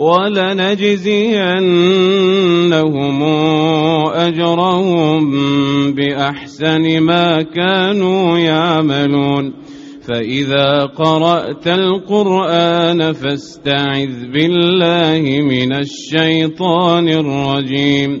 ولنجزينهم أجرهم بأحسن ما كانوا يعملون. فإذا قرأت القرآن فاستعذ بالله من الشيطان الرجيم.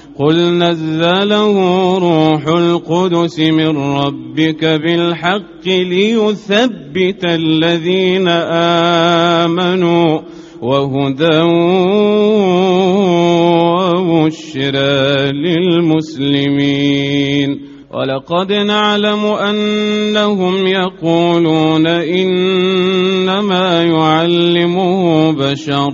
قل نزله روح القدس من ربك بالحق ليثبت الذين امنوا وهدى وبشرى للمسلمين ولقد نعلم انهم يقولون انما يعلمه بشر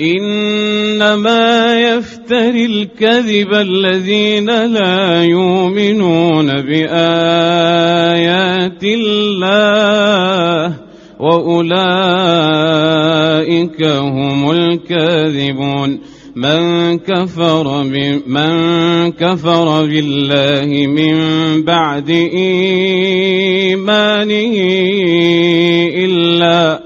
إنما يفتري الكذب الذين لا يؤمنون بآيات الله وأولئك هم الكاذبون من كفر من كفر بالله من بعد إيمانه إلا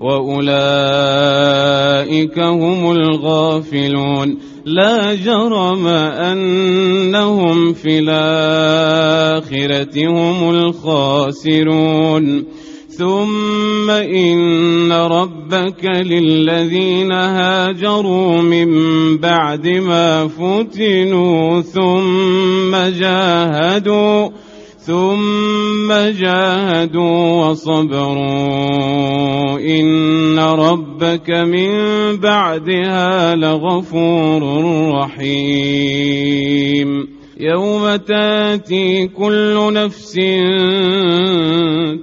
وأولئك هم الغافلون. لا جرم أنهم في الآخرة هم الخاسرون. ثم إن ربك للذين هاجروا من بعد ما فتنوا ثم جاهدوا ثم جاهدوا وصبروا. إن ربك من بعدها لغفور رحيم. يوم تأتي كل نفس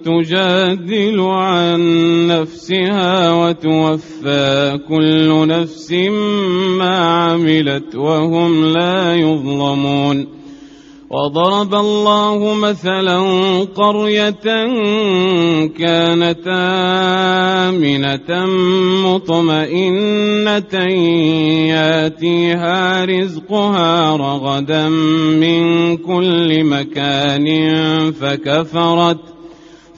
تجادل عن نفسها وتوفى كل نفس ما عملت وهم لا يظلمون. وضرب الله مثلا قرية كانت آمنة مطمئنة ياتيها رزقها رغدا من كل مكان فكفرت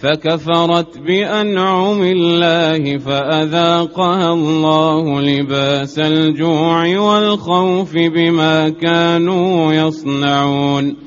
فكفرت بأنعم الله فأذاقها الله لباس الجوع والخوف بما كانوا يصنعون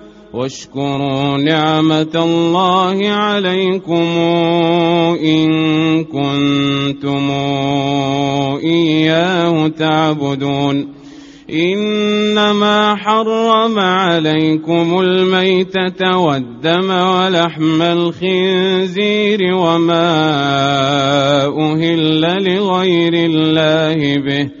واشكروا نعمة الله عليكم إن كنتم إياه تعبدون. إنما حرم عليكم الميتة والدم ولحم الخنزير وما أهل لغير الله به.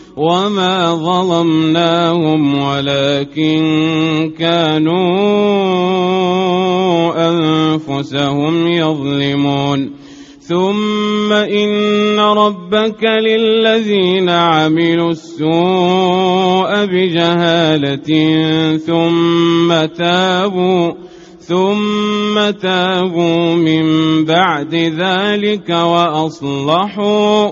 وما ظلمناهم ولكن كانوا انفسهم يظلمون ثم ان ربك للذين عملوا السوء بجهاله ثم تابوا ثم تابوا من بعد ذلك واصلحوا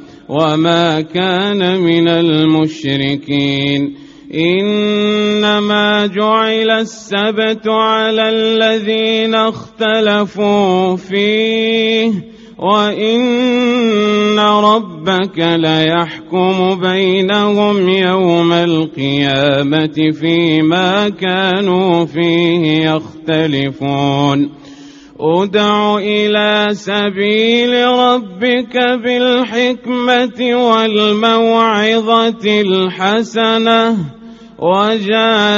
وما كان من المشركين انما جعل السبت على الذين اختلفوا فيه وان ربك ليحكم بينهم يوم القيامه فيما كانوا فيه يختلفون أدع إلى سبيل ربك بالحكمة والموعظة الحسنة وجادلهم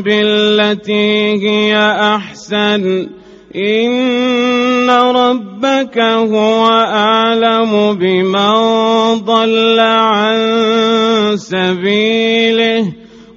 بالتي هي أحسن. إن ربك هو أعلم بمن ضل عن سبيله.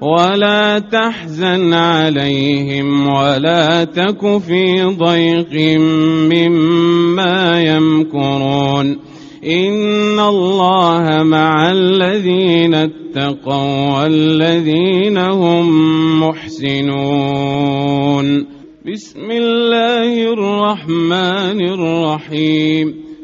ولا تحزن عليهم ولا تك في ضيق مما يمكرون. إن الله مع الذين اتقوا والذين هم محسنون. بسم الله الرحمن الرحيم.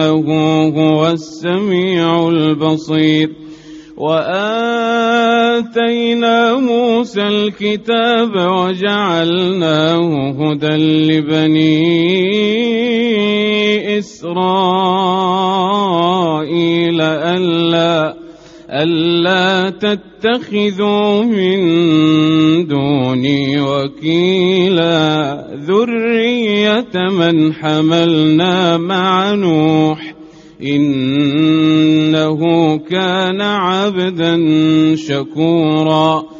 انه هو السميع البصير. وآتينا موسى الكتاب وجعلناه هدى لبني إسرائيل الا ألا تتخذوا من دوني وكيلا ذرية من حملنا مع نوح إنه كان عبدا شكورا.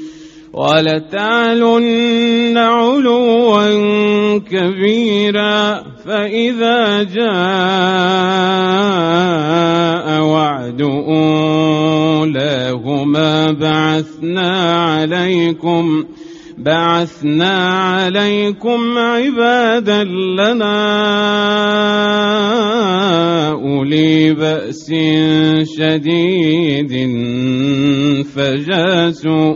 ولتعلن علوا كبيرا فإذا جاء وعد أولاهما بعثنا عليكم بعثنا عليكم عبادا لنا أولي بأس شديد فجاسوا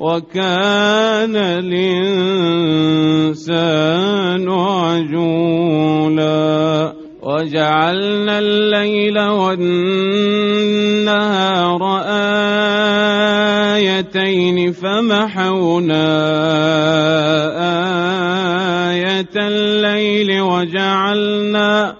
وكان الإنسان عجولا وجعلنا الليل والنهار آيتين فمحونا آية الليل وجعلنا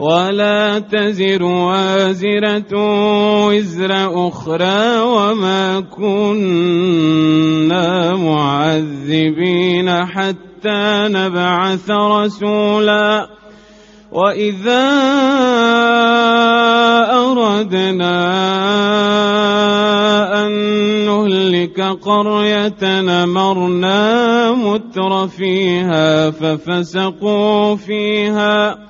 ولا تزر وازرة وزر أخرى وما كنا معذبين حتى نبعث رسولا وإذا أردنا أن نهلك قرية نمرنا متر فيها ففسقوا فيها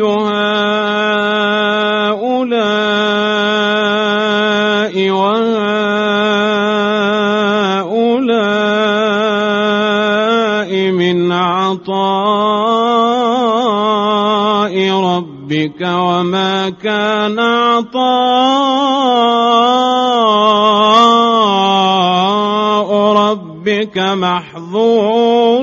هؤلاء وهؤلاء من عطاء ربك وما كان عطاء ربك محظورا.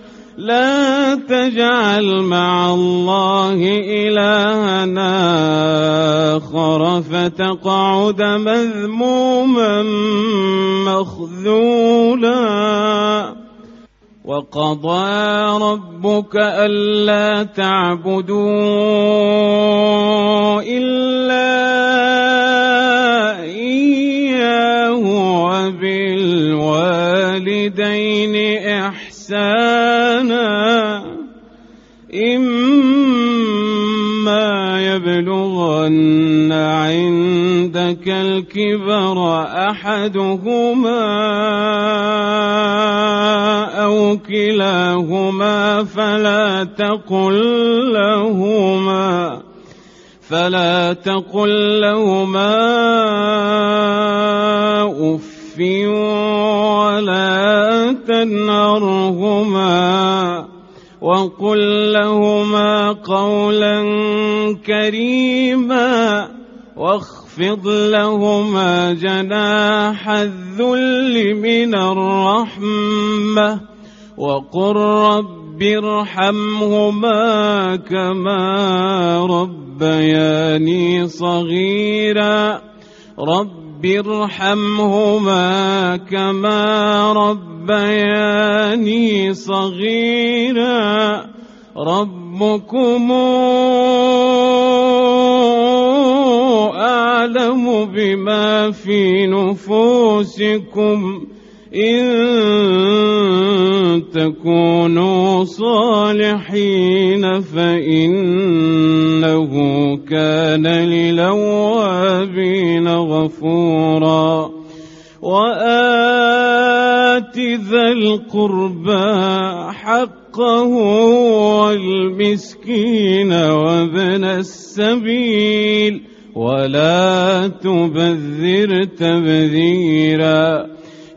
لا تجعل مع الله إلهنا آخر فتقعد مذموما مخذولا. وقضى ربك ألا تعبدوا إلا إياه وبالوالدين إحسانا. إما يبلغن عندك الكبر أحدهما أو كلاهما فلا تقل لهما. فلا تقل لهما أف ولا تنهرهما وقل لهما قولا كريما واخفض لهما جناح الذل من الرحمة وقل رب ارحمهما كما ربياني صغيرا. رب ارحمهما كما ربياني صغيرا. ربكم أعلم بما في نفوسكم. إن تكونوا صالحين فإنه كان للوابين غفورا. وآت ذا القربى حقه والمسكين وابن السبيل ولا تبذر تبذيرا.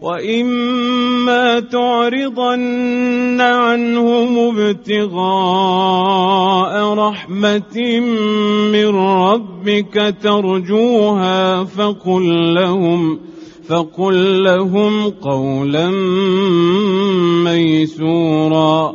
وإما تعرضن عنهم ابتغاء رحمة من ربك ترجوها فقل لهم فقل لهم قولا ميسورا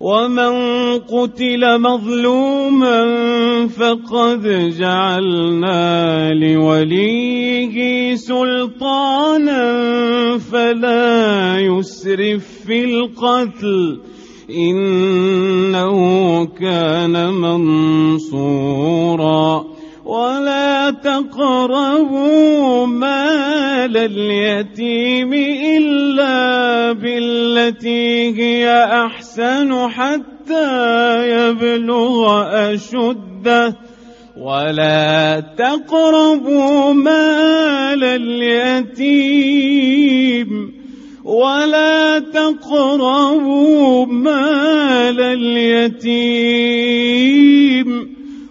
ومن قتل مظلوما فقد جعلنا لوليه سلطانا فلا يسرف في القتل. إنه كان منصورا. ولا تقربوا مال اليتيم إلا بالتي هي أحسن حتى يبلغ أشده. ولا تقربوا مال اليتيم. ولا تقربوا مال اليتيم.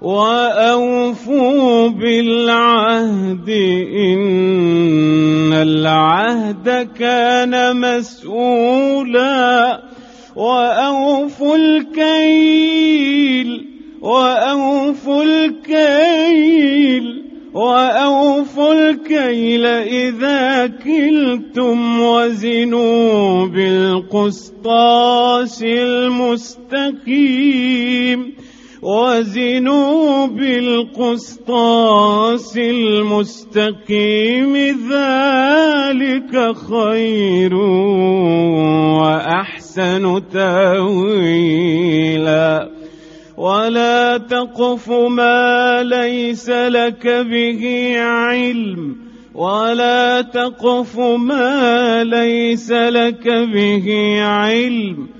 وأوفوا بالعهد إن العهد كان مسؤولا وأوفوا الكيل وأوفوا الكيل وأوفوا الكيل إذا كلتم وزنوا بالقسطاس المستقيم وزنوا بالقسطاس المستقيم ذلك خير وأحسن تأويلا. ولا تقف ما ليس لك به علم ولا تقف ما ليس لك به علم.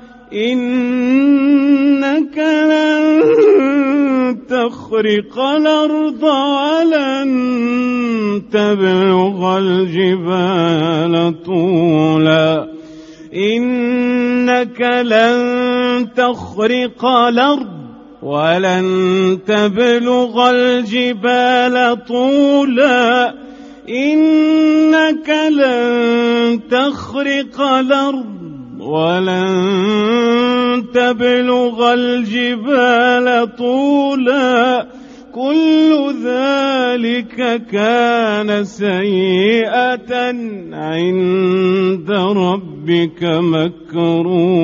إنك لن تخرق الأرض ولن تبلغ الجبال طولا. إنك لن تخرق الأرض ولن تبلغ الجبال طولا. إنك لن تخرق الأرض ولن تبلغ الجبال طولا. كل ذلك كان سيئة عند ربك مكروها.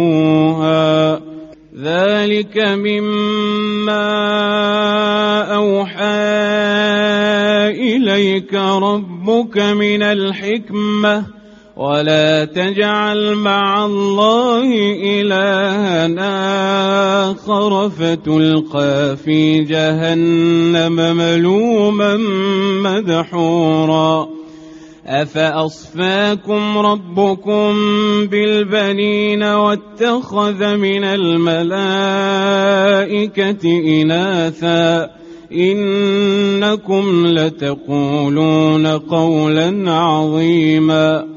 ذلك مما أوحى إليك ربك من الحكمة. ولا تجعل مع الله إلها آخر فتلقى في جهنم ملوما مدحورا. أفأصفاكم ربكم بالبنين واتخذ من الملائكة إناثا؟ إنكم لتقولون قولا عظيما.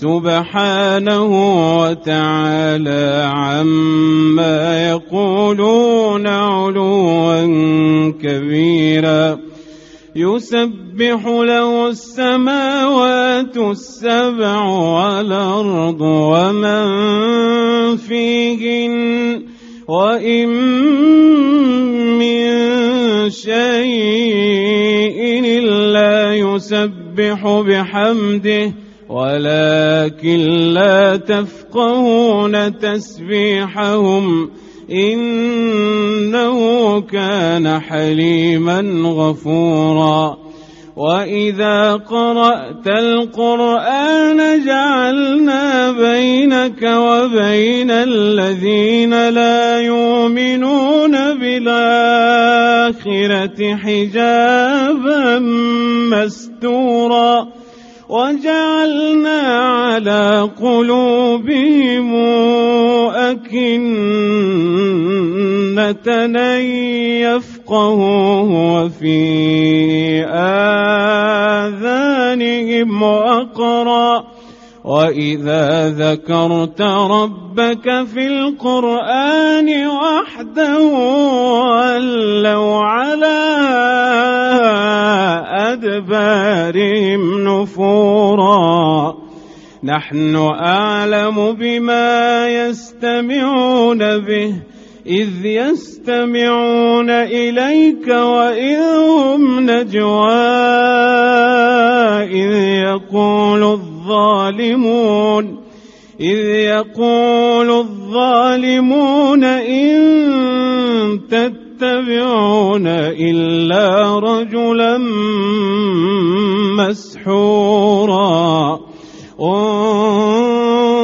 سبحانه وتعالى عما يقولون علوا كبيرا. يسبح له السماوات السبع والأرض ومن فيهن وإن من شيء إلا يسبح بحمده ولكن لا تفقهون تسبيحهم إنه كان حليما غفورا. وإذا قرأت القرآن جعلنا بينك وبين الذين لا يؤمنون بالآخرة حجابا مستورا. وجعلنا على قلوبهم أكنة أن يفقهوه وفي آذانهم وقرا وإذا ذكرت ربك في القرآن وحده ولوا على أدبارهم نفورا نحن أعلم بما يستمعون به إذ يستمعون إليك وإذ هم نجوى إذ يقول الظالمون إذ يقول الظالمون إن تتبعون إلا رجلا مسحورا.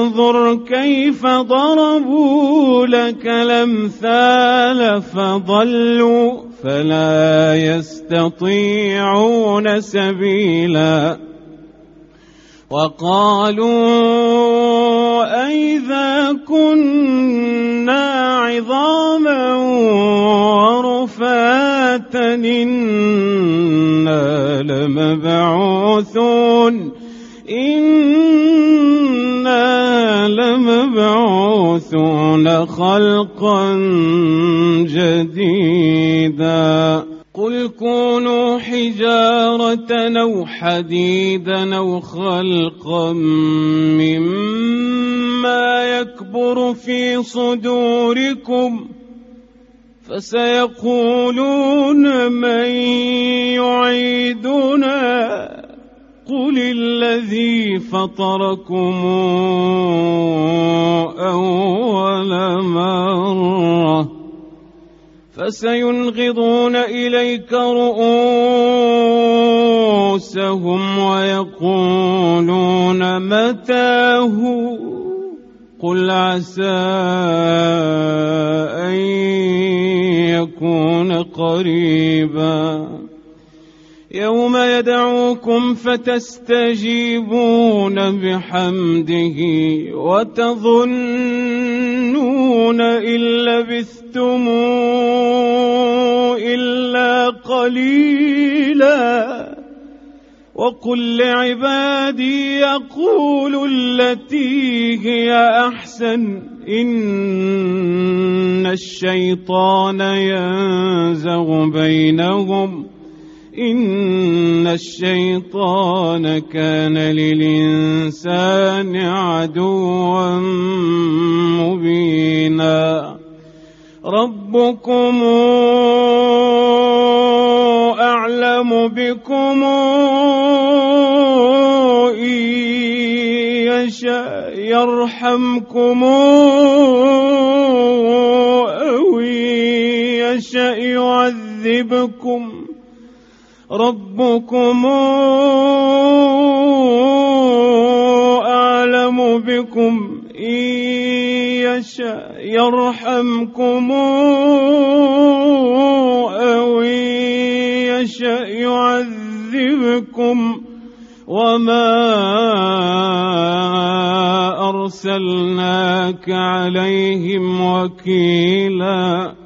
انظر كيف ضربوا لك الأمثال فضلوا فلا يستطيعون سبيلا وقالوا أئذا كنا عظاما ورفاتا إنا لمبعوثون إنا لمبعوثون خلقا جديدا. قل كونوا حجارة أو حديدا أو خلقا مما يكبر في صدوركم فسيقولون من يعيدنا. قل الذي فطركم أول مرة فسينغضون إليك رؤوسهم ويقولون متاه قل عسى أن يكون قريبا يوم يدعوكم فتستجيبون بحمده وتظنون إن لبثتم إلا قليلا وقل لعبادي يقولوا التي هي أحسن إن الشيطان ينزغ بينهم إن الشيطان كان للإنسان عدوا مبينا. ربكم أعلم بكم إن يرحمكم أو يشاء يعذبكم ربكم أعلم بكم إن يشاء يرحمكم أو يشاء يعذبكم وما أرسلناك عليهم وكيلاً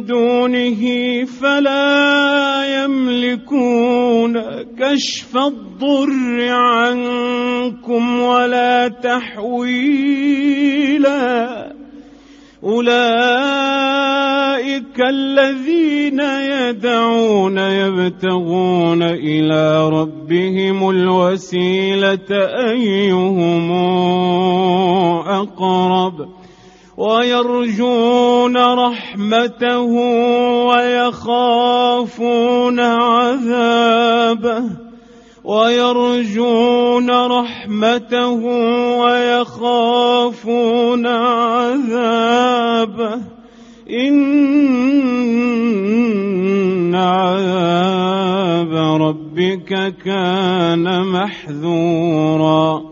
دونه فلا يملكون كشف الضر عنكم ولا تحويلا. أولئك الذين يدعون يبتغون إلى ربهم الوسيلة أيهم أقرب. ويرجون رحمته ويخافون عذابه. ويرجون رحمته ويخافون عذابه. إن عذاب ربك كان محذورا.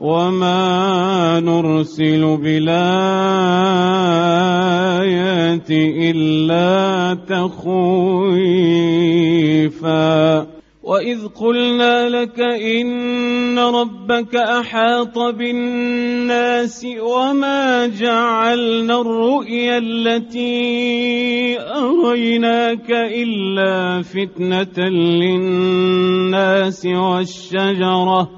وما نرسل بالآيات إلا تخويفا وإذ قلنا لك إن ربك أحاط بالناس وما جعلنا الرؤيا التي أريناك إلا فتنة للناس والشجرة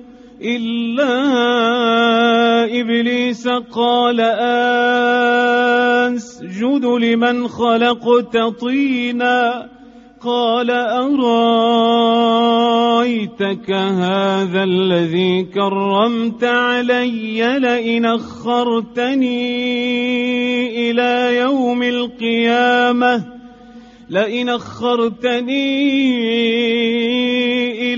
إلا إبليس قال أسجد لمن خلقت طينا قال أرأيتك هذا الذي كرمت علي لئن أخرتني إلى يوم القيامة لئن أخرتني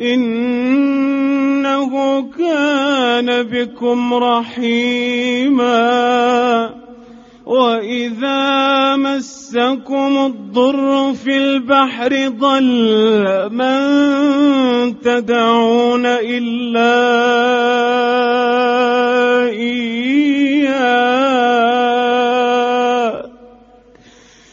إنه كان بكم رحيما. وإذا مسكم الضر في البحر ضل من تدعون إلا إياه.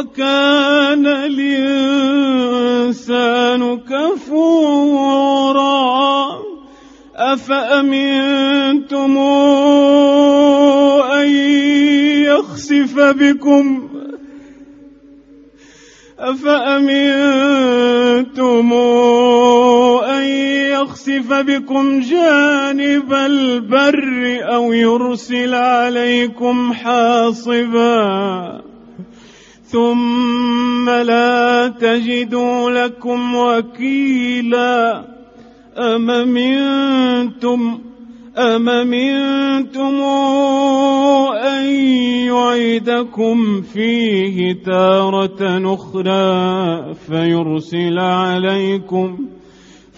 وكان الإنسان كفورا. أفأمنتم أن يخسف بكم؟ أفأمنتم أن يخسف بكم جانب البر أو يرسل عليكم حاصبا؟ ثم لا تجدوا لكم وكيلا. أم منتم أم منتم أن يعيدكم فيه تارة أخرى فيرسل عليكم